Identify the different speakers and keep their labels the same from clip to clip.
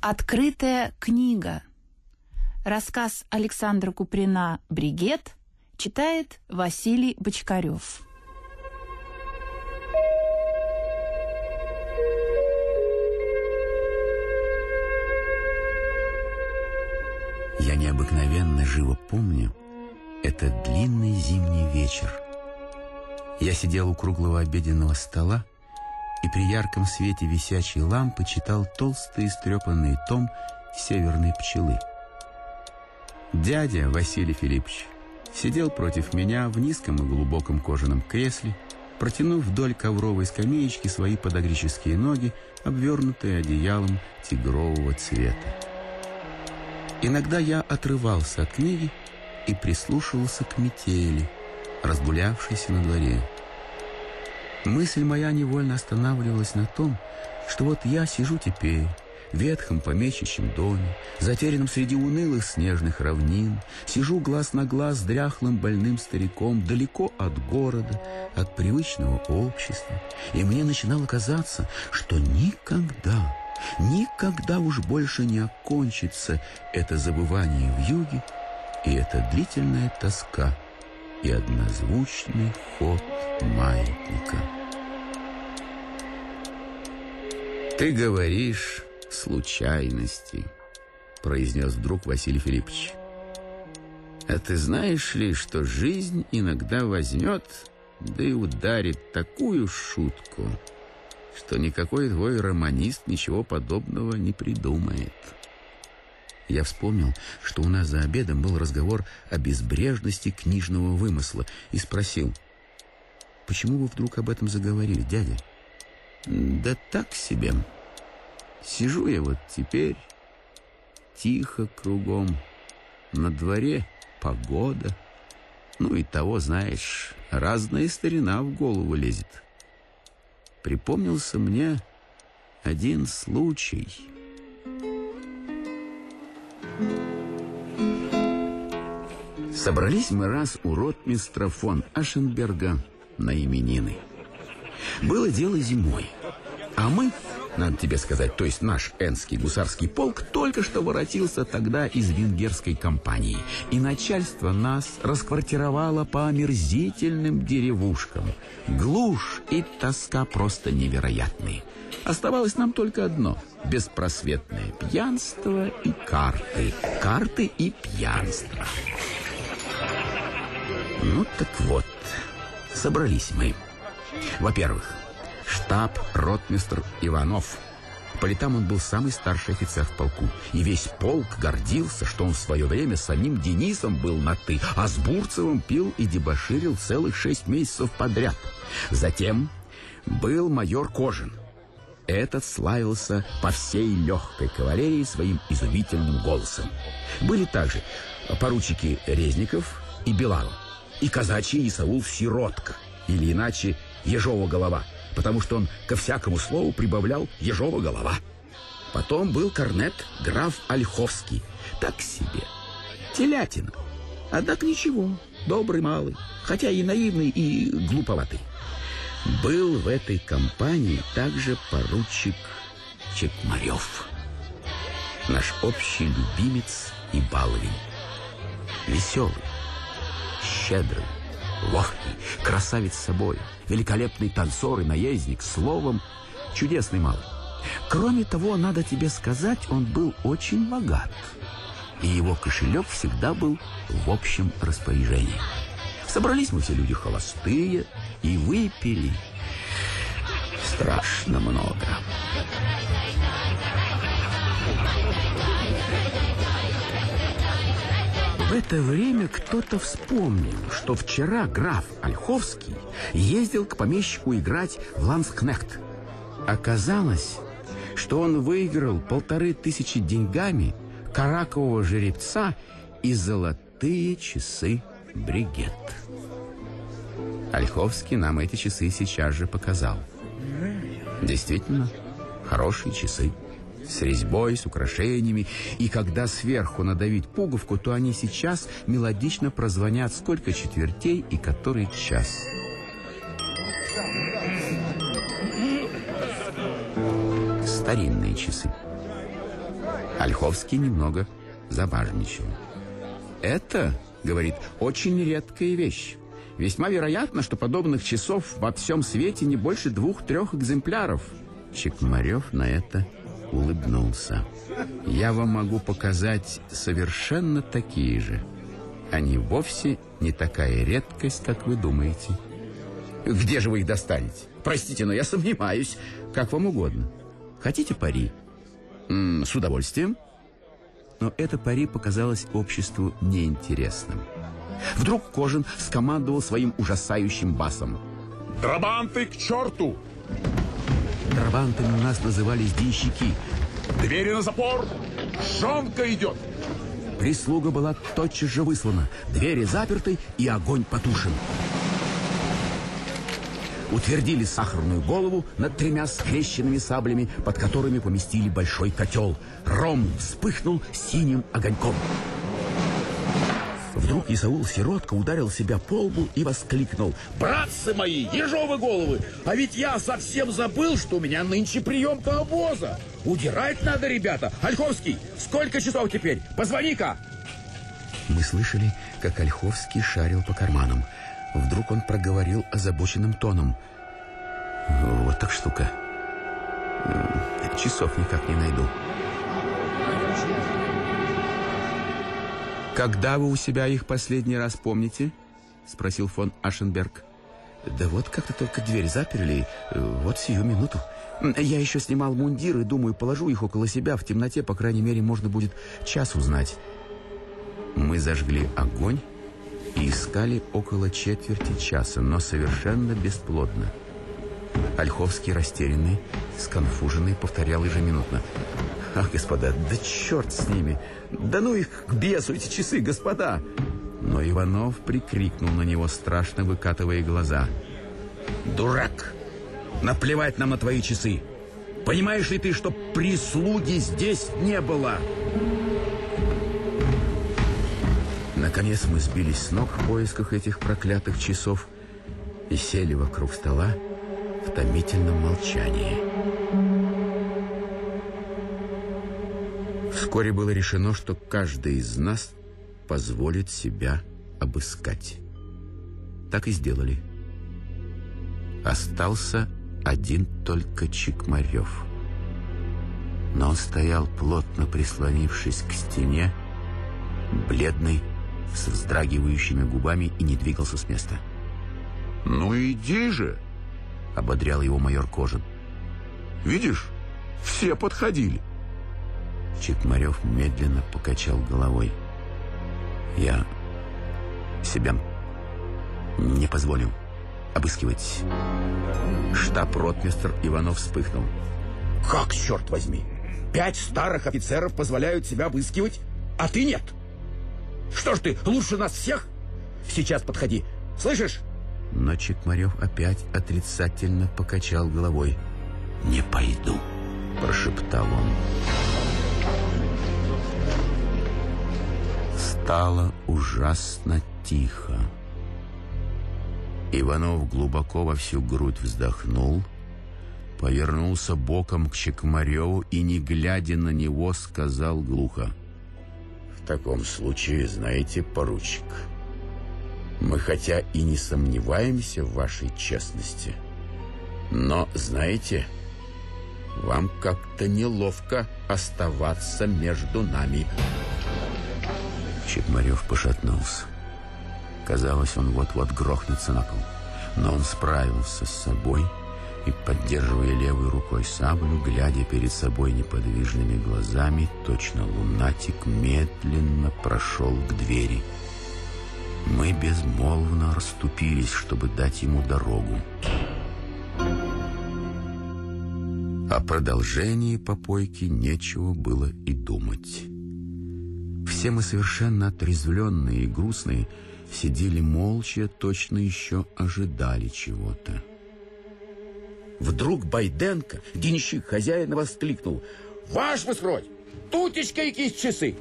Speaker 1: Открытая книга. Рассказ Александра Куприна «Бригет» читает Василий Бочкарев.
Speaker 2: Я необыкновенно живо помню этот длинный зимний вечер. Я сидел у круглого обеденного стола и при ярком свете висячей лампы читал толстый истрепанный том «Северной пчелы». Дядя Василий Филиппович сидел против меня в низком и глубоком кожаном кресле, протянув вдоль ковровой скамеечки свои подогрические ноги, обвернутые одеялом тигрового цвета. Иногда я отрывался от книги и прислушивался к метели, разгулявшейся на дворе. Мысль моя невольно останавливалась на том, что вот я сижу теперь в ветхом помещичьем доме, затерянном среди унылых снежных равнин, сижу глаз на глаз с дряхлым больным стариком далеко от города, от привычного общества, и мне начинало казаться, что никогда, никогда уж больше не окончится это забывание в юге и эта длительная тоска и однозвучный ход маятника. «Ты говоришь случайности», — произнес вдруг Василий Филиппович. «А ты знаешь ли, что жизнь иногда возьмет, да и ударит такую шутку, что никакой твой романист ничего подобного не придумает?» Я вспомнил, что у нас за обедом был разговор о безбрежности книжного вымысла и спросил, «Почему вы вдруг об этом заговорили, дядя?» Да так себе. Сижу я вот теперь, тихо кругом. На дворе погода. Ну и того, знаешь, разная старина в голову лезет. Припомнился мне один случай. Собрались мы раз у ротмистра фон Ашенберга на именины. Было дело зимой. А мы, надо тебе сказать, то есть наш Энский гусарский полк только что воротился тогда из венгерской компании. И начальство нас расквартировало по омерзительным деревушкам. Глушь и тоска просто невероятные. Оставалось нам только одно – беспросветное пьянство и карты. Карты и пьянство. Ну так вот, собрались мы. Во-первых, штаб-ротмистр Иванов. По летам он был самый старший офицер в полку. И весь полк гордился, что он в свое время с самим Денисом был на «ты», а с Бурцевым пил и дебоширил целых шесть месяцев подряд. Затем был майор Кожин. Этот славился по всей легкой кавалерии своим изумительным голосом. Были также поручики Резников и Беларов, и казачий Исаул Сиротка, или иначе Ежова голова, потому что он ко всякому слову прибавлял Ежова голова. Потом был корнет граф Ольховский. Так себе. Телятина. Однако ничего, добрый малый, хотя и наивный, и глуповатый. Был в этой компании также поручик Чекмарев. Наш общий любимец и баловень. Веселый, щедрый, ловкий, красавец собой, великолепный танцор и наездник, словом, чудесный малый. Кроме того, надо тебе сказать, он был очень богат, и его кошелек всегда был в общем распоряжении. Собрались мы все люди холостые и выпили страшно много. В это время кто-то вспомнил, что вчера граф Ольховский ездил к помещику играть в ланскнехт. Оказалось, что он выиграл полторы тысячи деньгами каракового жеребца и золотые часы бригет. Ольховский нам эти часы сейчас же показал. Действительно, хорошие часы с резьбой, с украшениями. И когда сверху надавить пуговку, то они сейчас мелодично прозвонят сколько четвертей и который час. Старинные часы. Ольховский немного забажничал. «Это, — говорит, — очень редкая вещь. Весьма вероятно, что подобных часов во всем свете не больше двух-трех экземпляров». Чекмарев на это улыбнулся. «Я вам могу показать совершенно такие же. Они вовсе не такая редкость, как вы думаете». «Где же вы их достанете? Простите, но я сомневаюсь. Как вам угодно. Хотите пари?» М -м, «С удовольствием». Но это пари показалось обществу неинтересным. Вдруг Кожин скомандовал своим ужасающим басом.
Speaker 3: «Драбанты к черту!»
Speaker 2: Драбантами у нас назывались денщики.
Speaker 3: «Двери на запор! Жонка идет!»
Speaker 2: Прислуга была тотчас же выслана. Двери заперты и огонь потушен утвердили сахарную голову над тремя скрещенными саблями, под которыми поместили большой котел. Ром вспыхнул синим огоньком. Вдруг Исаул Сиротка ударил себя по лбу и воскликнул. «Братцы мои, ежовы головы! А ведь я совсем забыл, что у меня нынче приемка обоза! Удирать надо, ребята! Ольховский, сколько часов теперь? Позвони-ка!» Мы слышали, как Ольховский шарил по карманам. Вдруг он проговорил озабоченным тоном. «Вот так штука. Часов никак не найду». «Когда вы у себя их последний раз помните?» Спросил фон Ашенберг. «Да вот как-то только дверь заперли, вот сию минуту. Я еще снимал мундир и думаю, положу их около себя в темноте, по крайней мере, можно будет час узнать». Мы зажгли огонь и искали около четверти часа, но совершенно бесплодно. Ольховский, растерянный, сконфуженный, повторял ежеминутно. «Ах, господа, да черт с ними! Да ну их к бесу, эти часы, господа!» Но Иванов прикрикнул на него, страшно выкатывая глаза. «Дурак! Наплевать нам на твои часы! Понимаешь ли ты, что прислуги здесь не было?» Наконец мы сбились с ног в поисках этих проклятых часов и сели вокруг стола в томительном молчании. Вскоре было решено, что каждый из нас позволит себя обыскать. Так и сделали. Остался один только Чикмарев. Но он стоял, плотно прислонившись к стене, бледный, с вздрагивающими губами и не двигался с места.
Speaker 3: «Ну иди же!»
Speaker 2: — ободрял его майор Кожин.
Speaker 3: «Видишь, все подходили».
Speaker 2: Чекмарев медленно покачал головой. «Я себя не позволю обыскивать». Штаб-ротмистр Иванов вспыхнул. «Как, черт возьми? Пять старых офицеров позволяют себя обыскивать, а ты нет?» Что ж ты, лучше нас всех? Сейчас подходи. Слышишь? Но Чекмарев опять отрицательно покачал головой. «Не пойду», — прошептал он. Стало ужасно тихо. Иванов глубоко во всю грудь вздохнул, повернулся боком к Чекмареву и, не глядя на него, сказал глухо — таком случае, знаете, поручик, мы хотя и не сомневаемся в вашей честности, но, знаете, вам как-то неловко оставаться между нами. Чекмарев пошатнулся. Казалось, он вот-вот грохнется на пол. Но он справился с собой и, поддерживая левой рукой саблю, глядя перед собой неподвижными глазами, точно лунатик медленно прошел к двери. Мы безмолвно расступились, чтобы дать ему дорогу. О продолжении попойки нечего было и думать. Все мы совершенно отрезвленные и грустные сидели молча, точно еще ожидали чего-то. Вдруг Байденко, денщик хозяина, воскликнул. «Ваш высродь! Тутечка якісь часы!»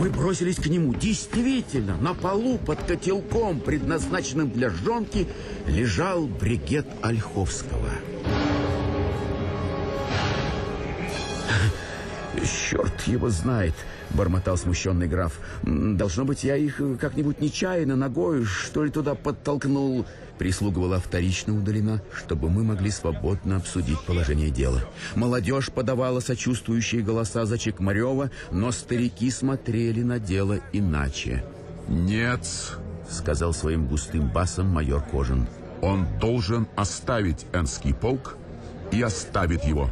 Speaker 2: Мы бросились к нему. Действительно, на полу под котелком, предназначенным для жонки, лежал бригет Ольховского. «Черт его знает!» — бормотал смущенный граф. «Должно быть, я их как-нибудь нечаянно ногой, что ли, туда подтолкнул». Прислуга была вторично удалена, чтобы мы могли свободно обсудить положение дела. Молодежь подавала сочувствующие голоса за Чекмарева, но старики смотрели на дело иначе.
Speaker 3: «Нет», —
Speaker 2: сказал своим густым басом майор Кожин.
Speaker 3: «Он должен оставить Энский полк и оставит его».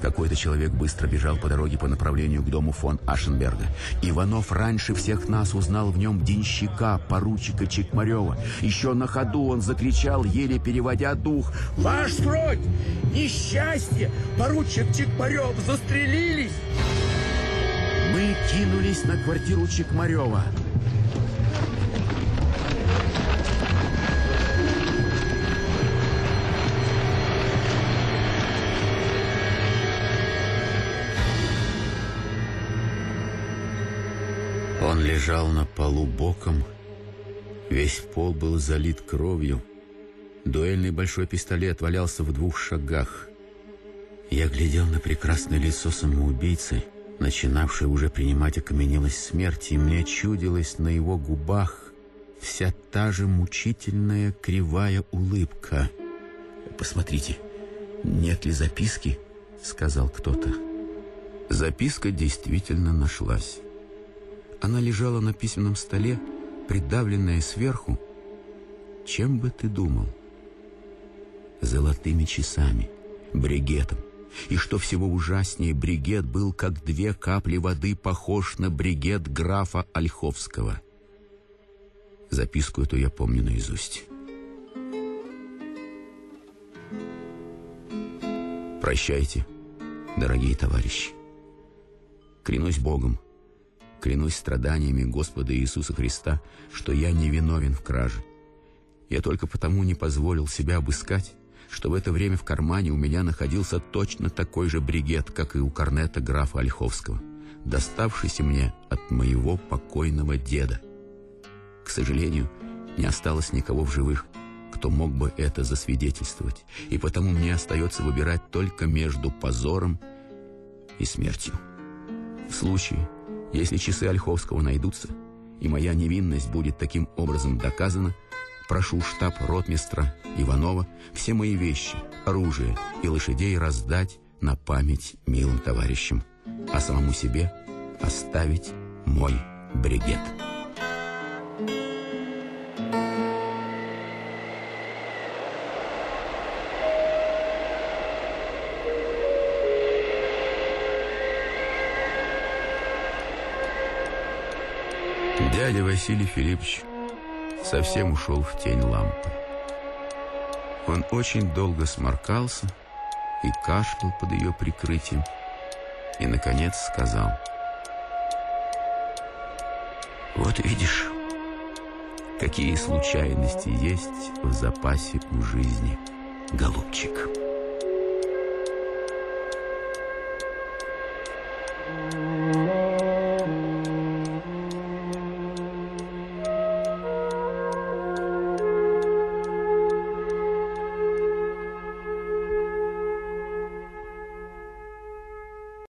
Speaker 2: Какой-то человек быстро бежал по дороге по направлению к дому фон Ашенберга. Иванов раньше всех нас узнал в нем денщика, поручика Чекмарева. Еще на ходу он закричал, еле переводя дух.
Speaker 4: «Ваш срок! Несчастье! Поручик Чекмарев застрелились!»
Speaker 2: Мы кинулись на квартиру Чекмарева. Он лежал на полу боком, весь пол был залит кровью. Дуэльный большой пистолет валялся в двух шагах. Я глядел на прекрасное лицо самоубийцы, начинавшее уже принимать окаменелость смерти, и мне чудилась на его губах вся та же мучительная кривая улыбка. «Посмотрите, нет ли записки?» — сказал кто-то. Записка действительно нашлась. Она лежала на письменном столе, придавленная сверху. Чем бы ты думал? Золотыми часами, бригетом. И что всего ужаснее, бригет был, как две капли воды, похож на бригет графа Ольховского. Записку эту я помню наизусть. Прощайте, дорогие товарищи. Клянусь Богом, Клянусь страданиями Господа Иисуса Христа, что я не виновен в краже. Я только потому не позволил себя обыскать, что в это время в кармане у меня находился точно такой же бригет, как и у корнета графа Ольховского, доставшийся мне от моего покойного деда. К сожалению, не осталось никого в живых, кто мог бы это засвидетельствовать, и потому мне остается выбирать только между позором и смертью. В случае, если часы Ольховского найдутся, и моя невинность будет таким образом доказана, прошу штаб ротмистра Иванова все мои вещи, оружие и лошадей раздать на память милым товарищам, а самому себе оставить мой бригет. Дядя Василий Филиппович совсем ушел в тень лампы. Он очень долго сморкался и кашлял под ее прикрытием, и, наконец, сказал, «Вот видишь, какие случайности есть в запасе у жизни, голубчик».